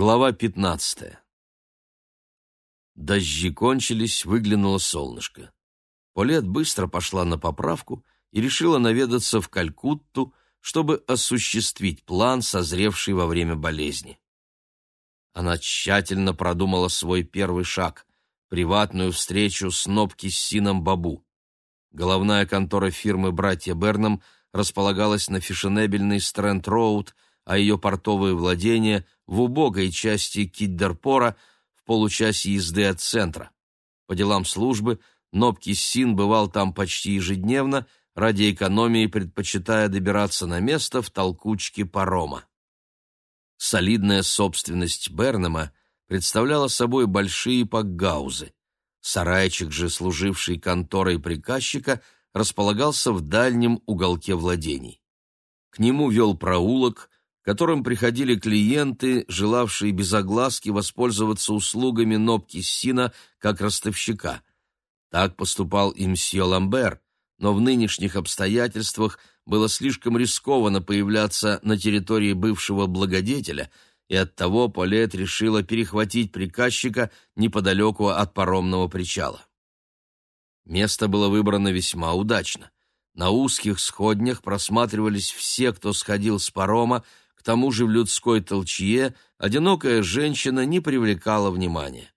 Глава пятнадцатая. Дожди кончились, выглянуло солнышко. Полет быстро пошла на поправку и решила наведаться в Калькутту, чтобы осуществить план, созревший во время болезни. Она тщательно продумала свой первый шаг — приватную встречу с Нобки Сином Бабу. Головная контора фирмы «Братья Бернам» располагалась на фешенебельной Стрэнд-Роуд — а ее портовые владения в убогой части Киддерпора в получасе езды от центра. По делам службы Нобки Син бывал там почти ежедневно, ради экономии предпочитая добираться на место в толкучке парома. Солидная собственность Бернема представляла собой большие пакгаузы. Сарайчик же, служивший конторой приказчика, располагался в дальнем уголке владений. К нему вел проулок, которым приходили клиенты, желавшие без огласки воспользоваться услугами Нобки Сина как ростовщика. Так поступал и мсье Ламбер, но в нынешних обстоятельствах было слишком рискованно появляться на территории бывшего благодетеля, и оттого Полет решила перехватить приказчика неподалеку от паромного причала. Место было выбрано весьма удачно. На узких сходнях просматривались все, кто сходил с парома, тому же в людской толчье одинокая женщина не привлекала внимания.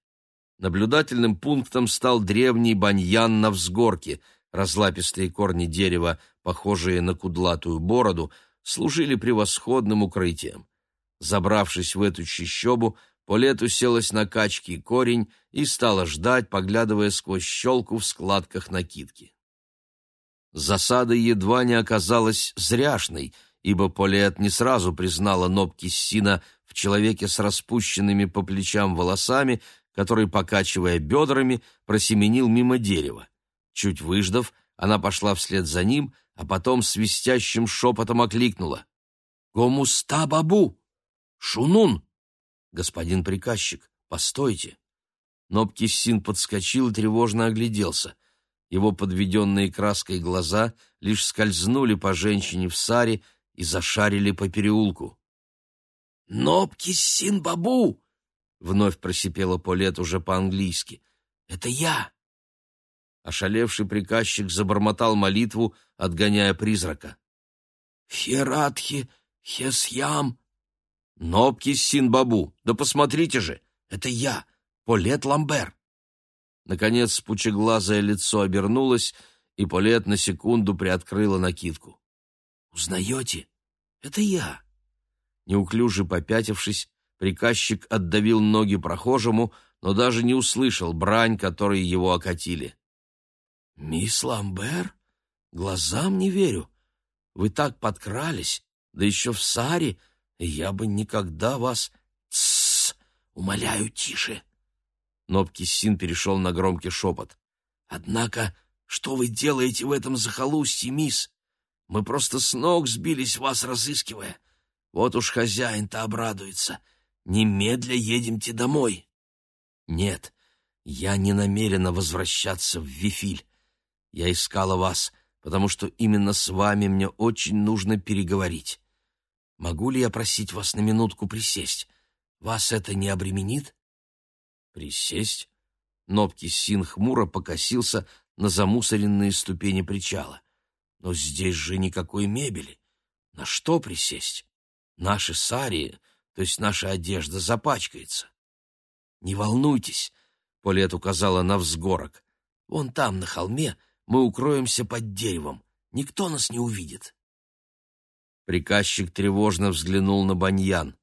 Наблюдательным пунктом стал древний баньян на взгорке. Разлапистые корни дерева, похожие на кудлатую бороду, служили превосходным укрытием. Забравшись в эту чащобу, Полет уселась на качки корень и стала ждать, поглядывая сквозь щелку в складках накидки. Засада едва не оказалась зряшной — ибо Полет не сразу признала Нобки Сина в человеке с распущенными по плечам волосами, который, покачивая бедрами, просеменил мимо дерева. Чуть выждав, она пошла вслед за ним, а потом свистящим шепотом окликнула. «Гомуста бабу! Шунун!» «Господин приказчик, постойте!» Нобки Син подскочил и тревожно огляделся. Его подведенные краской глаза лишь скользнули по женщине в саре, и зашарили по переулку. «Нобки Син-Бабу!» — вновь просипела Полет уже по-английски. «Это я!» Ошалевший приказчик забормотал молитву, отгоняя призрака. «Хератхи Хесьям!» «Нобки Син-Бабу! Да посмотрите же! Это я, Полет Ламбер!» Наконец пучеглазое лицо обернулось, и Полет на секунду приоткрыла накидку. «Узнаете? Это я!» Неуклюже попятившись, приказчик отдавил ноги прохожему, но даже не услышал брань, которой его окатили. «Мисс Ламбер? Глазам не верю. Вы так подкрались, да еще в саре, я бы никогда вас... Тссс! Умоляю, тише!» Нобки Син перешел на громкий шепот. «Однако, что вы делаете в этом захолустье, мисс? Мы просто с ног сбились, вас разыскивая. Вот уж хозяин-то обрадуется. Немедля едемте домой. Нет, я не намерена возвращаться в Вифиль. Я искала вас, потому что именно с вами мне очень нужно переговорить. Могу ли я просить вас на минутку присесть? Вас это не обременит? Присесть? Нобки Син хмуро покосился на замусоренные ступени причала. Но здесь же никакой мебели. На что присесть? Наши сарии, то есть наша одежда, запачкается. Не волнуйтесь, Полет указала на взгорок. Вон там, на холме, мы укроемся под деревом. Никто нас не увидит. Приказчик тревожно взглянул на баньян.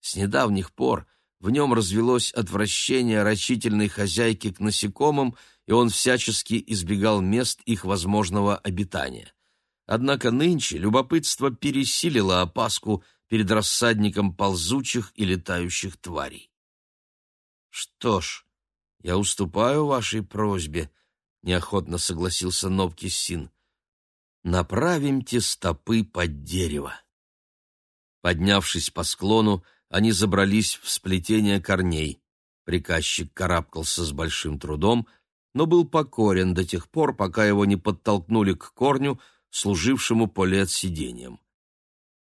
С недавних пор в нем развелось отвращение рачительной хозяйки к насекомым, и он всячески избегал мест их возможного обитания. Однако нынче любопытство пересилило опаску перед рассадником ползучих и летающих тварей. «Что ж, я уступаю вашей просьбе», — неохотно согласился Нобки Син. «Направимте стопы под дерево». Поднявшись по склону, они забрались в сплетение корней. Приказчик карабкался с большим трудом, но был покорен до тех пор, пока его не подтолкнули к корню, служившему полет сиденьем.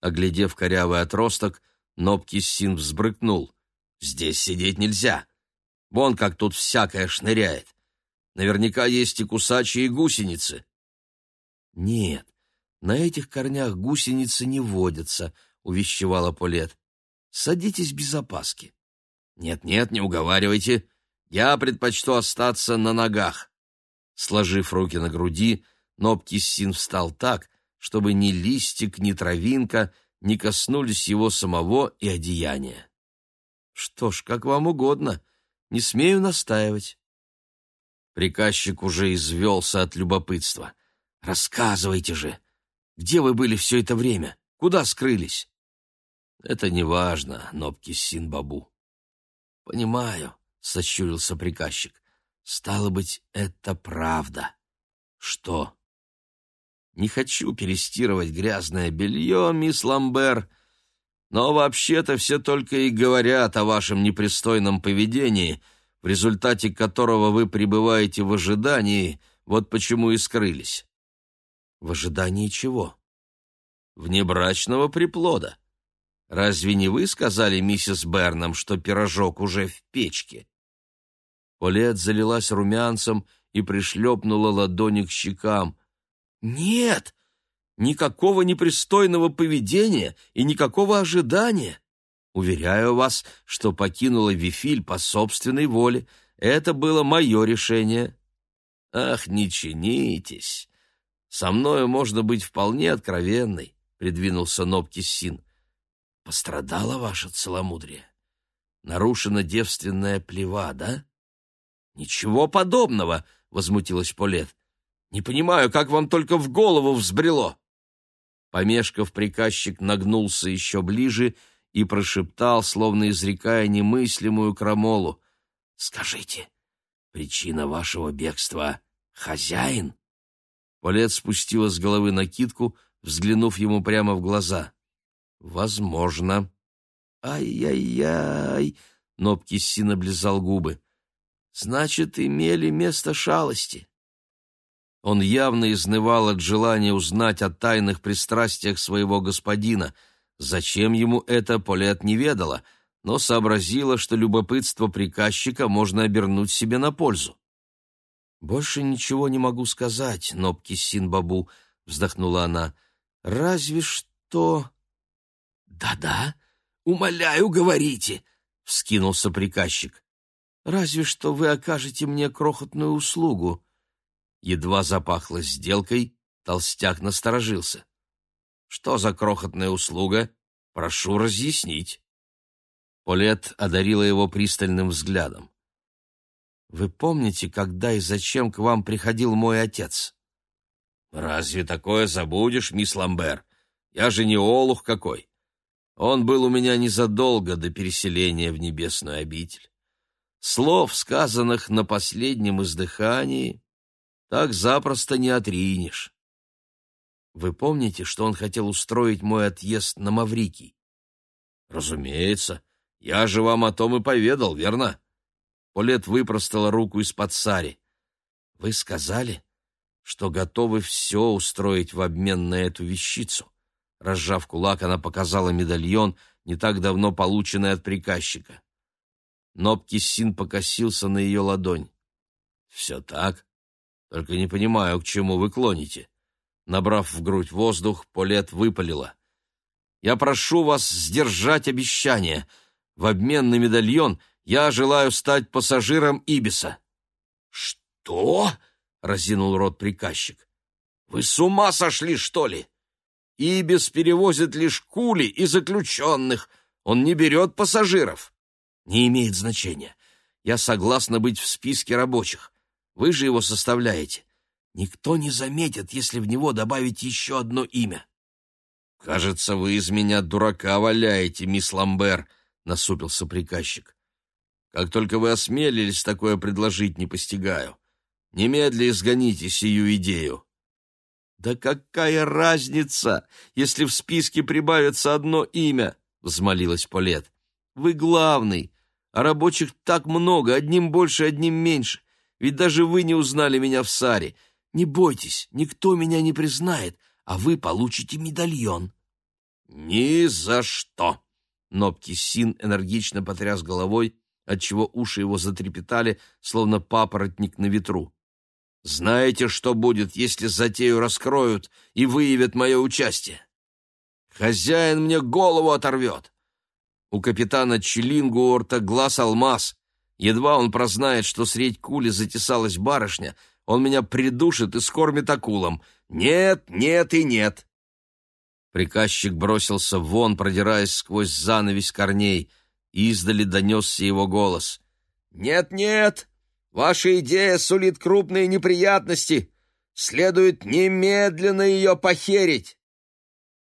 Оглядев корявый отросток, Нобки Син взбрыкнул. Здесь сидеть нельзя. Вон как тут всякое шныряет. Наверняка есть и кусачие гусеницы. Нет, на этих корнях гусеницы не водятся, увещевала Полет. Садитесь без опаски. Нет-нет, не уговаривайте. Я предпочту остаться на ногах. Сложив руки на груди, Нобкиссин встал так, чтобы ни листик, ни травинка не коснулись его самого и одеяния. Что ж, как вам угодно, не смею настаивать. Приказчик уже извелся от любопытства. Рассказывайте же, где вы были все это время? Куда скрылись? Это не важно, Нобкиссин Бабу. Понимаю, сощурился приказчик. Стало быть, это правда. Что? Не хочу перестирывать грязное белье, мисс Ламбер, но вообще-то все только и говорят о вашем непристойном поведении, в результате которого вы пребываете в ожидании, вот почему и скрылись. В ожидании чего? Внебрачного приплода. Разве не вы сказали миссис Бернам, что пирожок уже в печке? Полет залилась румянцем и пришлепнула ладони к щекам. Нет, никакого непристойного поведения и никакого ожидания. Уверяю вас, что покинула Вифиль по собственной воле. Это было мое решение. Ах, не чинитесь. Со мною можно быть вполне откровенной, придвинулся Нобкисин. Пострадала ваше целомудрие? Нарушена девственная плева, да? Ничего подобного, возмутилась Полет. Не понимаю, как вам только в голову взбрело. Помешков приказчик нагнулся еще ближе и прошептал, словно изрекая немыслимую крамолу. «Скажите, причина вашего бегства — хозяин?» Полет спустила с головы накидку, взглянув ему прямо в глаза. «Возможно». «Ай-яй-яй!» — Нобкисин облизал губы. «Значит, имели место шалости». Он явно изнывал от желания узнать о тайных пристрастиях своего господина. Зачем ему это, Полет не ведала, но сообразила, что любопытство приказчика можно обернуть себе на пользу. «Больше ничего не могу сказать, Нобки Синбабу», — вздохнула она. «Разве что...» «Да-да, умоляю, говорите», — вскинулся приказчик. «Разве что вы окажете мне крохотную услугу». Едва запахло сделкой, толстяк насторожился. «Что за крохотная услуга? Прошу разъяснить». Полет одарила его пристальным взглядом. «Вы помните, когда и зачем к вам приходил мой отец?» «Разве такое забудешь, мисс Ламбер? Я же не олух какой. Он был у меня незадолго до переселения в небесную обитель. Слов, сказанных на последнем издыхании, так запросто не отринешь. Вы помните, что он хотел устроить мой отъезд на Маврикий? Разумеется. Я же вам о том и поведал, верно? Полет выпростала руку из-под сари. Вы сказали, что готовы все устроить в обмен на эту вещицу. Разжав кулак, она показала медальон, не так давно полученный от приказчика. Нобкисин покосился на ее ладонь. «Все так?» Только не понимаю, к чему вы клоните. Набрав в грудь воздух, Полет выпалила. Я прошу вас сдержать обещание. В обмен на медальон я желаю стать пассажиром Ибиса. Что? разинул рот приказчик. Вы с ума сошли, что ли? Ибис перевозит лишь кули и заключенных. Он не берет пассажиров. Не имеет значения. Я согласна быть в списке рабочих. Вы же его составляете. Никто не заметит, если в него добавить еще одно имя. «Кажется, вы из меня дурака валяете, мисс Ламбер», — насупился приказчик. «Как только вы осмелились такое предложить, не постигаю. Немедля изгоните сию идею». «Да какая разница, если в списке прибавится одно имя?» — взмолилась Полет. «Вы главный, а рабочих так много, одним больше, одним меньше. Ведь даже вы не узнали меня в Саре. Не бойтесь, никто меня не признает, а вы получите медальон». «Ни за что!» Нобки Син энергично потряс головой, отчего уши его затрепетали, словно папоротник на ветру. «Знаете, что будет, если затею раскроют и выявят мое участие? Хозяин мне голову оторвет!» У капитана Челингуорта глаз алмаз. Едва он прознает, что средь кули затесалась барышня, он меня придушит и скормит акулам. Нет, нет и нет. Приказчик бросился вон, продираясь сквозь занавесь корней. Издали донесся его голос. «Нет-нет, ваша идея сулит крупные неприятности. Следует немедленно ее похерить.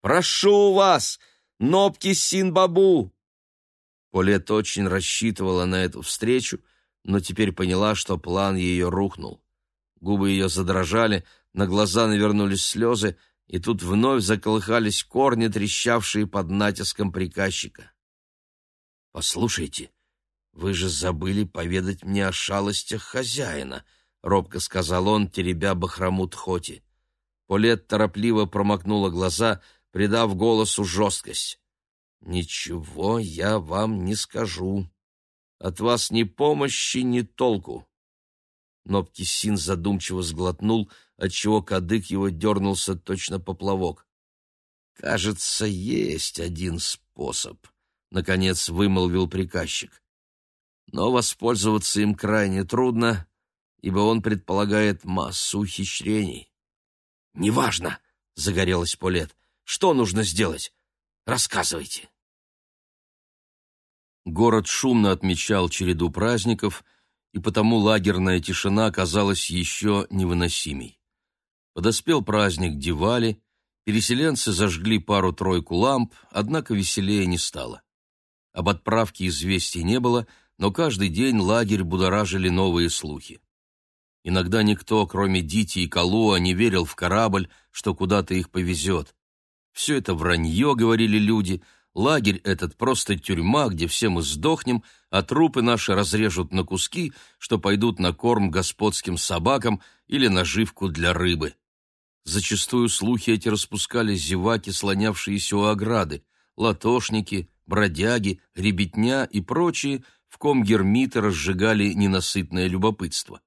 Прошу вас, Нобки Синбабу!» Полет очень рассчитывала на эту встречу, но теперь поняла, что план ее рухнул. Губы ее задрожали, на глаза навернулись слезы, и тут вновь заколыхались корни, трещавшие под натиском приказчика. «Послушайте, вы же забыли поведать мне о шалостях хозяина», — робко сказал он, теребя бахромут Хоти. Полет торопливо промокнула глаза, придав голосу жесткость. «Ничего я вам не скажу. От вас ни помощи, ни толку». Нобкисин задумчиво сглотнул, отчего кадык его дернулся точно поплавок. «Кажется, есть один способ», — наконец вымолвил приказчик. «Но воспользоваться им крайне трудно, ибо он предполагает массу ухищрений». «Неважно», — загорелась Полет. «Что нужно сделать? Рассказывайте». Город шумно отмечал череду праздников, и потому лагерная тишина казалась еще невыносимей. Подоспел праздник Дивали, переселенцы зажгли пару-тройку ламп, однако веселее не стало. Об отправке известий не было, но каждый день лагерь будоражили новые слухи. Иногда никто, кроме Дити и Калуа, не верил в корабль, что куда-то их повезет. Все это вранье, говорили люди, лагерь этот просто тюрьма, где все мы сдохнем, а трупы наши разрежут на куски, что пойдут на корм господским собакам или наживку для рыбы. Зачастую слухи эти распускали зеваки, слонявшиеся у ограды, латошники, бродяги, ребятня и прочие, в ком гермиты разжигали ненасытное любопытство.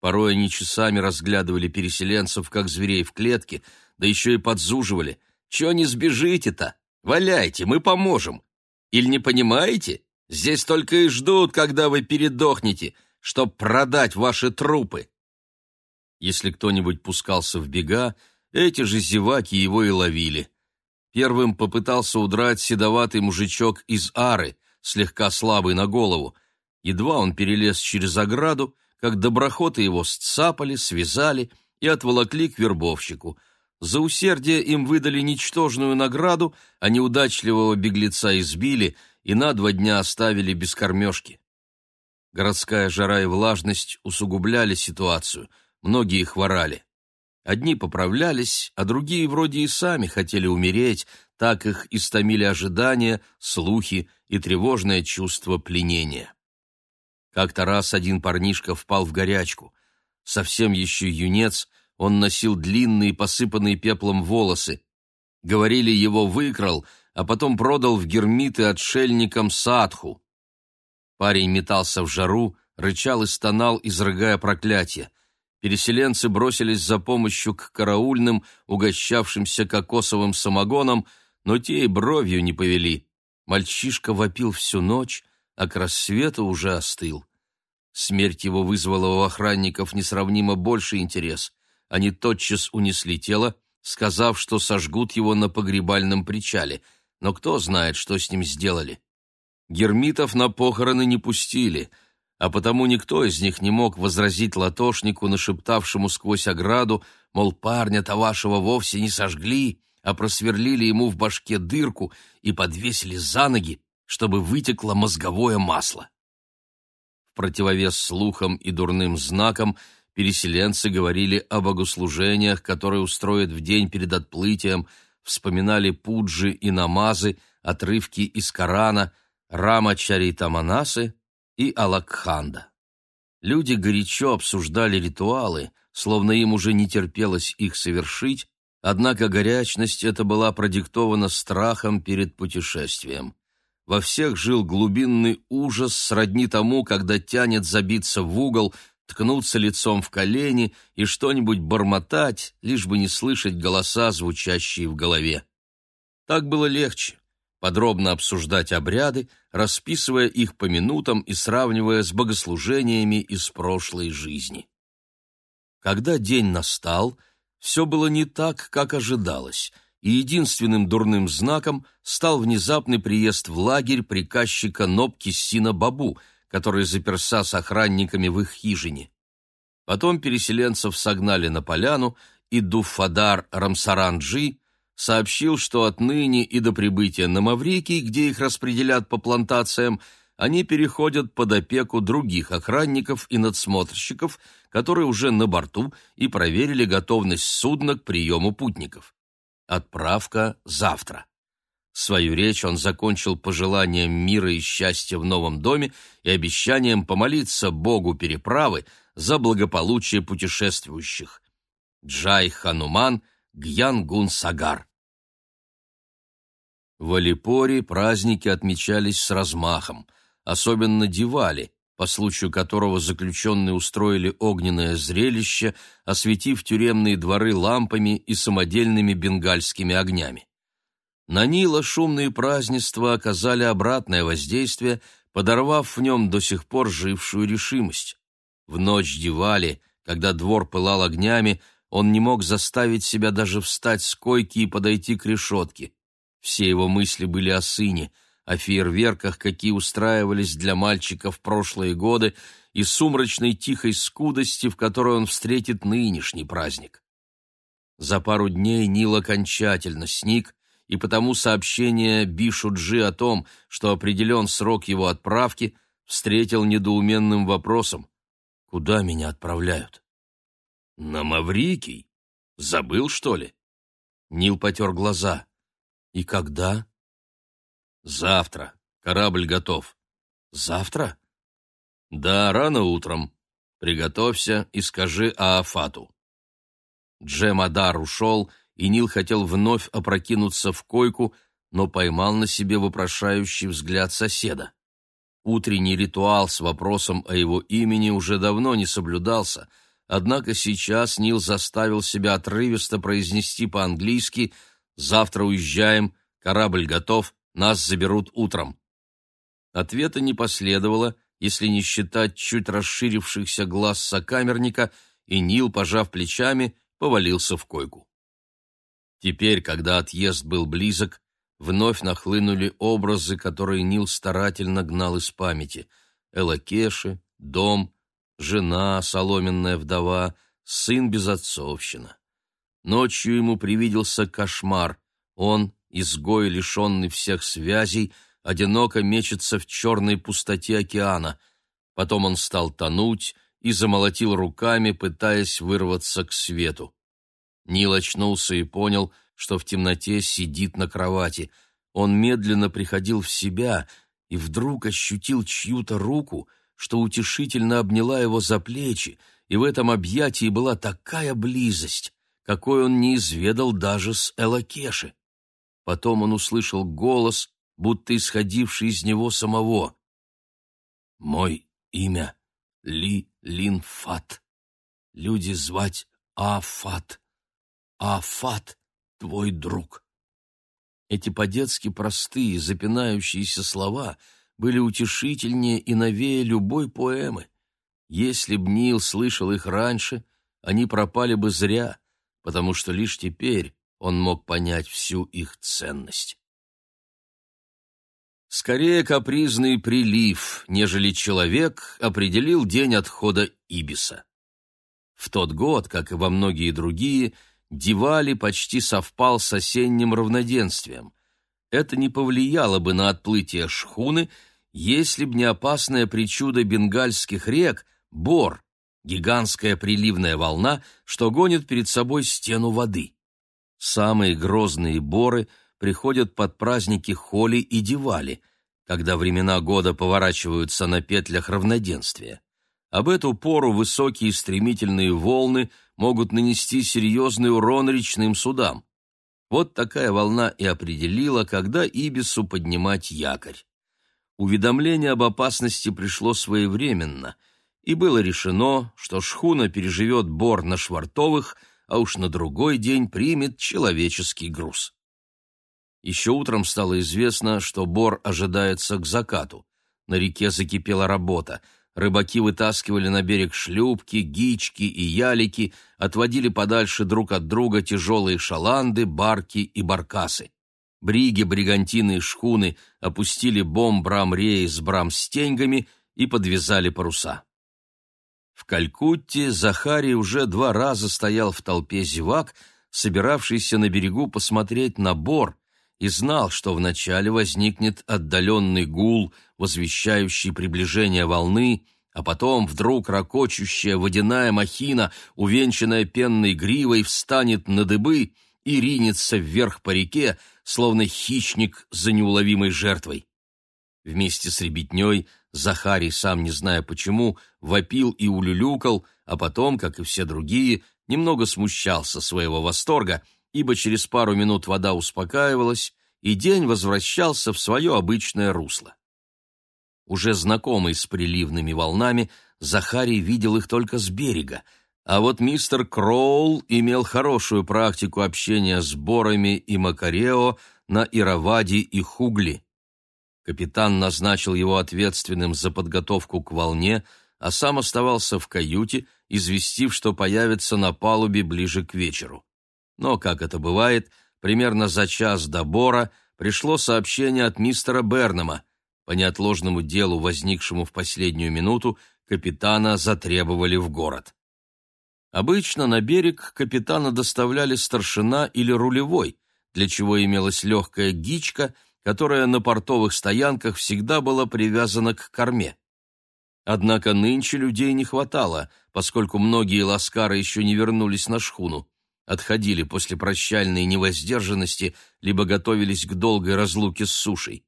Порой они часами разглядывали переселенцев, как зверей в клетке, да еще и подзуживали. «Чего не сбежите-то? Валяйте, мы поможем. Или не понимаете? Здесь только и ждут, когда вы передохнете, чтоб продать ваши трупы». Если кто-нибудь пускался в бега, эти же зеваки его и ловили. Первым попытался удрать седоватый мужичок из Ары, слегка слабый на голову. Едва он перелез через ограду, как доброхоты его сцапали, связали и отволокли к вербовщику. За усердие им выдали ничтожную награду, а неудачливого беглеца избили и на два дня оставили без кормежки. Городская жара и влажность усугубляли ситуацию — многие хворали. Одни поправлялись, а другие вроде и сами хотели умереть, так их истомили ожидания, слухи и тревожное чувство пленения. Как-то раз один парнишка впал в горячку. Совсем еще юнец, он носил длинные, посыпанные пеплом волосы. Говорили, его выкрал, а потом продал в гермиты отшельникам Садху. Парень метался в жару, рычал и стонал, изрыгая проклятие переселенцы бросились за помощью к караульным, угощавшимся кокосовым самогоном, но те и бровью не повели. Мальчишка вопил всю ночь, а к рассвету уже остыл. Смерть его вызвала у охранников несравнимо больше интерес. Они тотчас унесли тело, сказав, что сожгут его на погребальном причале, но кто знает, что с ним сделали. Гермитов на похороны не пустили — а потому никто из них не мог возразить латошнику, нашептавшему сквозь ограду, мол, парня-то вашего вовсе не сожгли, а просверлили ему в башке дырку и подвесили за ноги, чтобы вытекло мозговое масло. В противовес слухам и дурным знакам переселенцы говорили о богослужениях, которые устроят в день перед отплытием, вспоминали пуджи и намазы, отрывки из Корана, Рама Чаритаманасы и Алакханда. Люди горячо обсуждали ритуалы, словно им уже не терпелось их совершить, однако горячность эта была продиктована страхом перед путешествием. во всех жил глубинный ужас сродни тому, когда тянет забиться в угол, ткнуться лицом в колени и что-нибудь бормотать, лишь бы не слышать голоса, звучащие в голове. Так было легче подробно обсуждать обряды, расписывая их по минутам и сравнивая с богослужениями из прошлой жизни. Когда день настал, все было не так, как ожидалось, и единственным дурным знаком стал внезапный приезд в лагерь приказчика Нобки Сина Бабу, который заперся с охранниками в их хижине. Потом переселенцев согнали на поляну, и Дуфадар Рамсаранджи сообщил, что отныне и до прибытия на Маврикий, где их распределят по плантациям, они переходят под опеку других охранников и надсмотрщиков, которые уже на борту и проверили готовность судна к приему путников. Отправка завтра. Свою речь он закончил пожеланием мира и счастья в новом доме и обещанием помолиться Богу переправы за благополучие путешествующих. Джай Хануман Гьянгун Сагар в Алипоре праздники отмечались с размахом, особенно Дивали, по случаю которого заключенные устроили огненное зрелище, осветив тюремные дворы лампами и самодельными бенгальскими огнями. На Нила шумные празднества оказали обратное воздействие, подорвав в нем до сих пор жившую решимость. В ночь Дивали, когда двор пылал огнями, он не мог заставить себя даже встать с койки и подойти к решетке. Все его мысли были о сыне, о фейерверках, какие устраивались для мальчика в прошлые годы, и сумрачной тихой скудости, в которой он встретит нынешний праздник. За пару дней Нил окончательно сник, и потому сообщение Бишуджи о том, что определен срок его отправки, встретил недоуменным вопросом. «Куда меня отправляют?» «На Маврикий? Забыл, что ли?» Нил потер глаза. «И когда?» «Завтра. Корабль готов». «Завтра?» «Да, рано утром. Приготовься и скажи Аафату». Джемадар ушел, и Нил хотел вновь опрокинуться в койку, но поймал на себе вопрошающий взгляд соседа. Утренний ритуал с вопросом о его имени уже давно не соблюдался, однако сейчас Нил заставил себя отрывисто произнести по-английски – Завтра уезжаем, корабль готов, нас заберут утром. Ответа не последовало, если не считать чуть расширившихся глаз сокамерника, и Нил, пожав плечами, повалился в койку. Теперь, когда отъезд был близок, вновь нахлынули образы, которые Нил старательно гнал из памяти. Элакеши, дом, жена, соломенная вдова, сын безотцовщина. Ночью ему привиделся кошмар. Он, изгой, лишенный всех связей, одиноко мечется в черной пустоте океана. Потом он стал тонуть и замолотил руками, пытаясь вырваться к свету. Нил очнулся и понял, что в темноте сидит на кровати. Он медленно приходил в себя и вдруг ощутил чью-то руку, что утешительно обняла его за плечи, и в этом объятии была такая близость какой он не изведал даже с Элакеши. Потом он услышал голос, будто исходивший из него самого. «Мой имя Ли Лин Фат. Люди звать Афат. Афат — твой друг». Эти по-детски простые, запинающиеся слова были утешительнее и новее любой поэмы. Если б Нил слышал их раньше, они пропали бы зря — потому что лишь теперь он мог понять всю их ценность. Скорее капризный прилив, нежели человек определил день отхода Ибиса. В тот год, как и во многие другие, Дивали почти совпал с осенним равноденствием. Это не повлияло бы на отплытие шхуны, если б не опасная причуда бенгальских рек — Бор, гигантская приливная волна, что гонит перед собой стену воды. Самые грозные боры приходят под праздники Холи и Дивали, когда времена года поворачиваются на петлях равноденствия. Об эту пору высокие стремительные волны могут нанести серьезный урон речным судам. Вот такая волна и определила, когда Ибису поднимать якорь. Уведомление об опасности пришло своевременно, и было решено, что шхуна переживет бор на Швартовых, а уж на другой день примет человеческий груз. Еще утром стало известно, что бор ожидается к закату. На реке закипела работа. Рыбаки вытаскивали на берег шлюпки, гички и ялики, отводили подальше друг от друга тяжелые шаланды, барки и баркасы. Бриги, бригантины и шхуны опустили бом брам-реи с брам-стеньгами и подвязали паруса. В Калькутте Захарий уже два раза стоял в толпе зевак, собиравшийся на берегу посмотреть на бор, и знал, что вначале возникнет отдаленный гул, возвещающий приближение волны, а потом вдруг ракочущая водяная махина, увенчанная пенной гривой, встанет на дыбы и ринется вверх по реке, словно хищник за неуловимой жертвой. Вместе с ребятней Захарий, сам не зная почему, вопил и улюлюкал, а потом, как и все другие, немного смущался своего восторга — ибо через пару минут вода успокаивалась, и день возвращался в свое обычное русло. Уже знакомый с приливными волнами, Захарий видел их только с берега, а вот мистер Кроул имел хорошую практику общения с Борами и Макарео на Ираваде и Хугли. Капитан назначил его ответственным за подготовку к волне, а сам оставался в каюте, известив, что появится на палубе ближе к вечеру. Но, как это бывает, примерно за час до Бора пришло сообщение от мистера Бернама. По неотложному делу, возникшему в последнюю минуту, капитана затребовали в город. Обычно на берег капитана доставляли старшина или рулевой, для чего имелась легкая гичка, которая на портовых стоянках всегда была привязана к корме. Однако нынче людей не хватало, поскольку многие ласкары еще не вернулись на шхуну отходили после прощальной невоздержанности, либо готовились к долгой разлуке с сушей.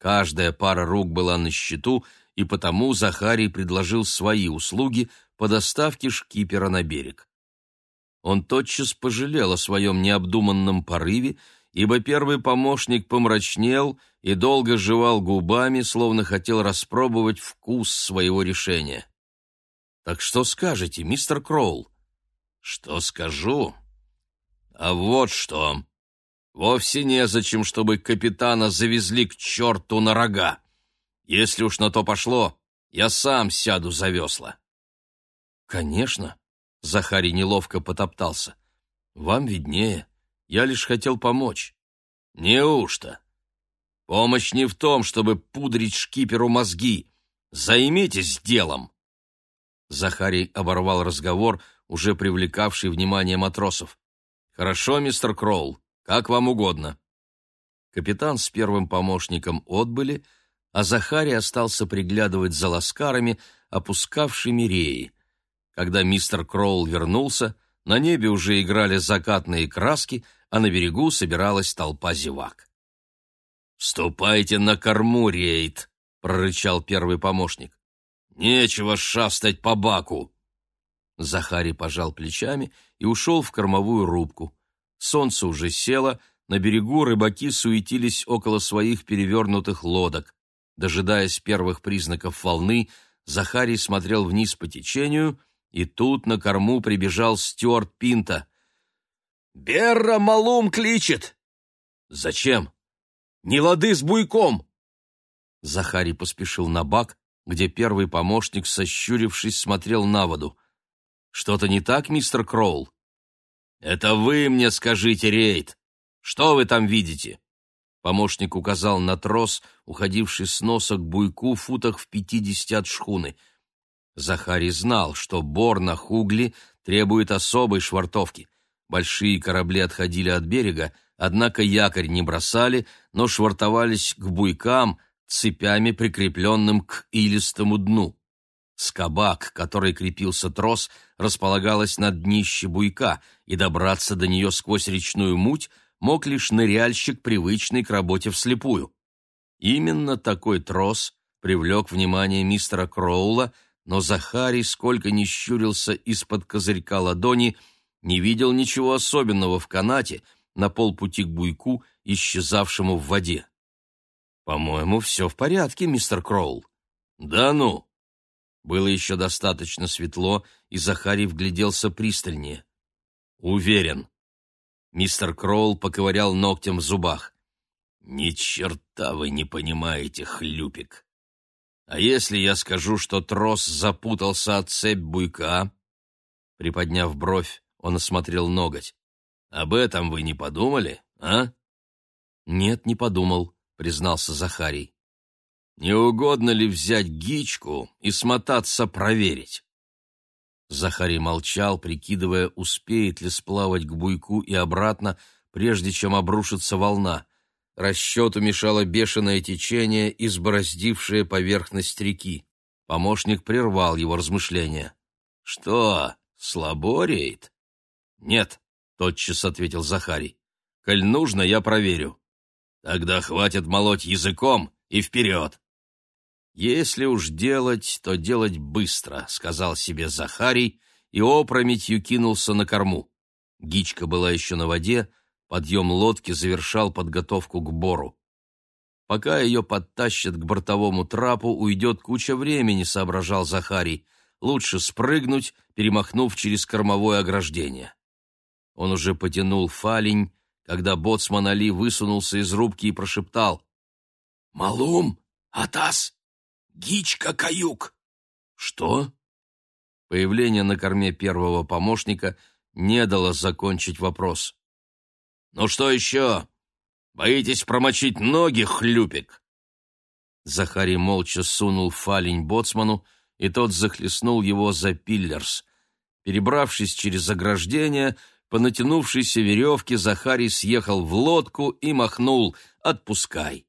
Каждая пара рук была на счету, и потому Захарий предложил свои услуги по доставке шкипера на берег. Он тотчас пожалел о своем необдуманном порыве, ибо первый помощник помрачнел и долго жевал губами, словно хотел распробовать вкус своего решения. «Так что скажете, мистер Кроул?» «Что скажу?» А вот что. Вовсе незачем, чтобы капитана завезли к черту на рога. Если уж на то пошло, я сам сяду за весла. Конечно, Захарий неловко потоптался. Вам виднее. Я лишь хотел помочь. Неужто? Помощь не в том, чтобы пудрить шкиперу мозги. Займитесь делом. Захарий оборвал разговор, уже привлекавший внимание матросов. «Хорошо, мистер Кроул, как вам угодно». Капитан с первым помощником отбыли, а Захарий остался приглядывать за ласкарами, опускавшими реи. Когда мистер Кроул вернулся, на небе уже играли закатные краски, а на берегу собиралась толпа зевак. «Ступайте на корму, рейд!» — прорычал первый помощник. «Нечего шастать по баку!» Захарий пожал плечами и ушел в кормовую рубку. Солнце уже село, на берегу рыбаки суетились около своих перевернутых лодок. Дожидаясь первых признаков волны, Захарий смотрел вниз по течению, и тут на корму прибежал Стюарт Пинта. «Берра Малум кличет!» «Зачем?» «Не лады с буйком!» Захарий поспешил на бак, где первый помощник, сощурившись, смотрел на воду. Что-то не так, мистер Кроул? Это вы мне скажите, Рейд. Что вы там видите? Помощник указал на трос, уходивший с носа к буйку в футах в пятидесяти от шхуны. Захарий знал, что бор на Хугли требует особой швартовки. Большие корабли отходили от берега, однако якорь не бросали, но швартовались к буйкам, цепями, прикрепленным к илистому дну. Скобак, к которой крепился трос, располагалась на днище буйка, и добраться до нее сквозь речную муть мог лишь ныряльщик, привычный к работе вслепую. Именно такой трос привлек внимание мистера Кроула, но Захарий, сколько ни щурился из-под козырька ладони, не видел ничего особенного в канате на полпути к буйку, исчезавшему в воде. «По-моему, все в порядке, мистер Кроул». «Да ну!» Было еще достаточно светло, и Захарий вгляделся пристальнее. «Уверен». Мистер Кроул поковырял ногтем в зубах. «Ни черта вы не понимаете, хлюпик. А если я скажу, что трос запутался от цепь буйка?» Приподняв бровь, он осмотрел ноготь. «Об этом вы не подумали, а?» «Нет, не подумал», — признался Захарий. «Не угодно ли взять гичку и смотаться проверить?» Захарий молчал, прикидывая, успеет ли сплавать к буйку и обратно, прежде чем обрушится волна. Расчету мешало бешеное течение, избороздившее поверхность реки. Помощник прервал его размышления. «Что, слабореет?» «Нет», — тотчас ответил Захарий. «Коль нужно, я проверю». «Тогда хватит молоть языком и вперед!» «Если уж делать, то делать быстро», — сказал себе Захарий и опрометью кинулся на корму. Гичка была еще на воде, подъем лодки завершал подготовку к бору. Пока ее подтащат к бортовому трапу, уйдет куча времени, соображал Захарий. Лучше спрыгнуть, перемахнув через кормовое ограждение. Он уже потянул фалень, когда боцман Али высунулся из рубки и прошептал. «Малум! Атас! Гичка-каюк!» «Что?» Появление на корме первого помощника не дало закончить вопрос. «Ну что еще? Боитесь промочить ноги, хлюпик?» Захарий молча сунул фалень боцману, и тот захлестнул его за пиллерс. Перебравшись через ограждение, по натянувшейся веревке Захарий съехал в лодку и махнул «Отпускай!».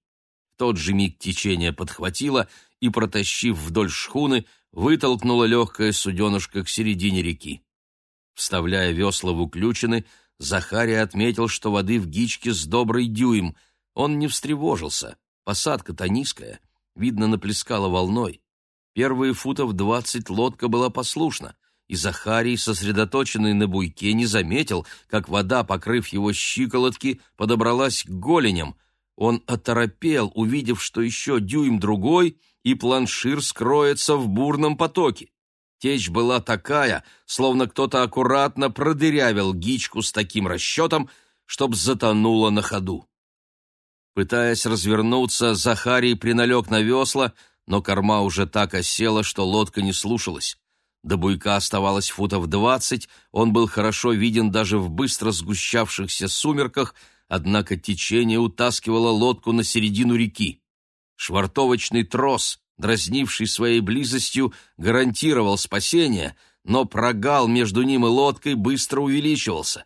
В тот же миг течение подхватило и, протащив вдоль шхуны, вытолкнуло легкое суденышко к середине реки. Вставляя весла в уключины, Захарий отметил, что воды в гичке с добрый дюйм. Он не встревожился. Посадка-то низкая. Видно, наплескала волной. Первые футов двадцать лодка была послушна, и Захарий, сосредоточенный на буйке, не заметил, как вода, покрыв его щиколотки, подобралась к голеням. Он оторопел, увидев, что еще дюйм-другой, и планшир скроется в бурном потоке. Течь была такая, словно кто-то аккуратно продырявил гичку с таким расчетом, чтоб затонула на ходу. Пытаясь развернуться, Захарий приналег на весла, но корма уже так осела, что лодка не слушалась. До буйка оставалось футов двадцать, он был хорошо виден даже в быстро сгущавшихся сумерках, однако течение утаскивало лодку на середину реки. Швартовочный трос, дразнивший своей близостью, гарантировал спасение, но прогал между ним и лодкой быстро увеличивался.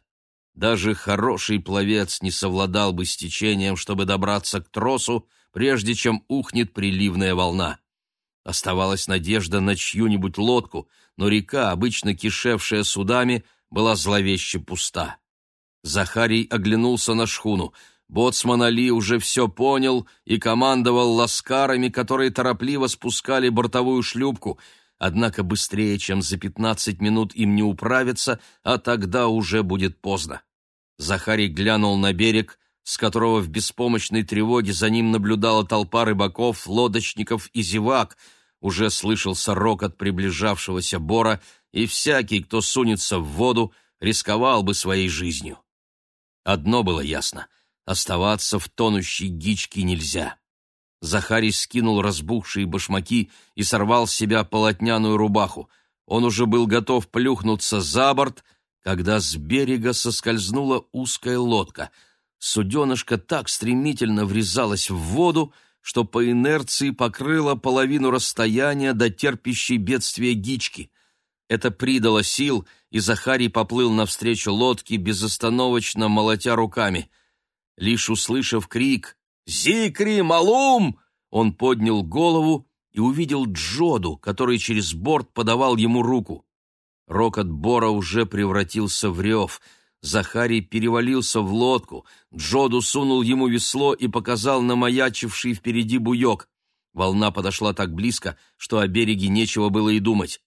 Даже хороший пловец не совладал бы с течением, чтобы добраться к тросу, прежде чем ухнет приливная волна. Оставалась надежда на чью-нибудь лодку, но река, обычно кишевшая судами, была зловеще пуста. Захарий оглянулся на шхуну — Боцман Али уже все понял и командовал ласкарами, которые торопливо спускали бортовую шлюпку, однако быстрее, чем за пятнадцать минут им не управиться, а тогда уже будет поздно. Захарий глянул на берег, с которого в беспомощной тревоге за ним наблюдала толпа рыбаков, лодочников и зевак. Уже слышался рокот приближавшегося бора, и всякий, кто сунется в воду, рисковал бы своей жизнью. Одно было ясно — Оставаться в тонущей гичке нельзя. Захарий скинул разбухшие башмаки и сорвал с себя полотняную рубаху. Он уже был готов плюхнуться за борт, когда с берега соскользнула узкая лодка. Суденышко так стремительно врезалось в воду, что по инерции покрыло половину расстояния до терпящей бедствия гички. Это придало сил, и Захарий поплыл навстречу лодке, безостановочно молотя руками — Лишь услышав крик «Зикри, Малум!», он поднял голову и увидел Джоду, который через борт подавал ему руку. Рокот Бора уже превратился в рев. Захарий перевалился в лодку. Джоду сунул ему весло и показал на маячивший впереди буек. Волна подошла так близко, что о береге нечего было и думать.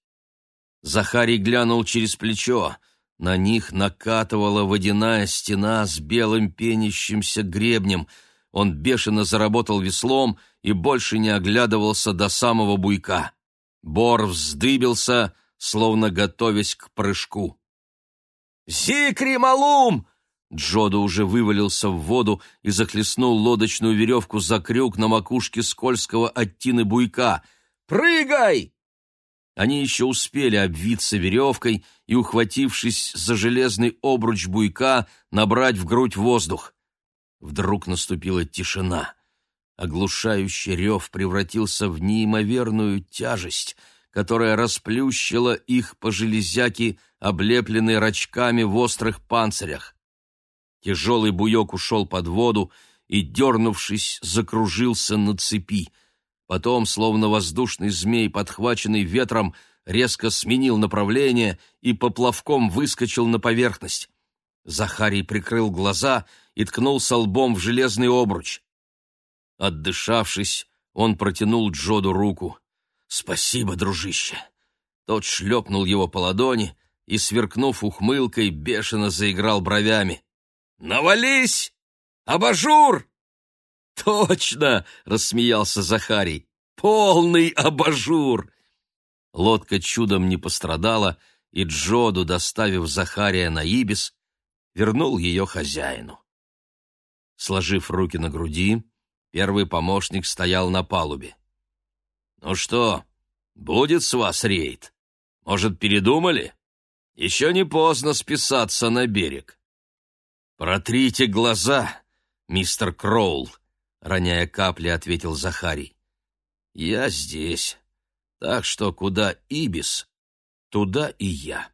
Захарий глянул через плечо. На них накатывала водяная стена с белым пенящимся гребнем. Он бешено заработал веслом и больше не оглядывался до самого буйка. Бор вздыбился, словно готовясь к прыжку. «Зикри, малум!» Джода уже вывалился в воду и захлестнул лодочную веревку за крюк на макушке скользкого оттины буйка. «Прыгай!» Они еще успели обвиться веревкой и, ухватившись за железный обруч буйка, набрать в грудь воздух. Вдруг наступила тишина. Оглушающий рев превратился в неимоверную тяжесть, которая расплющила их по железяке, облепленные рачками в острых панцирях. Тяжелый буек ушел под воду и, дернувшись, закружился на цепи. Потом, словно воздушный змей, подхваченный ветром, резко сменил направление и поплавком выскочил на поверхность. Захарий прикрыл глаза и ткнулся лбом в железный обруч. Отдышавшись, он протянул Джоду руку. «Спасибо, дружище!» Тот шлепнул его по ладони и, сверкнув ухмылкой, бешено заиграл бровями. «Навались! Абажур!» «Точно!» — рассмеялся Захарий. «Полный абажур!» Лодка чудом не пострадала, и Джоду, доставив Захария на Ибис, вернул ее хозяину. Сложив руки на груди, первый помощник стоял на палубе. «Ну что, будет с вас рейд? Может, передумали? Еще не поздно списаться на берег». «Протрите глаза, мистер Кроул», — роняя капли, ответил Захарий. «Я здесь, так что куда Ибис, туда и я».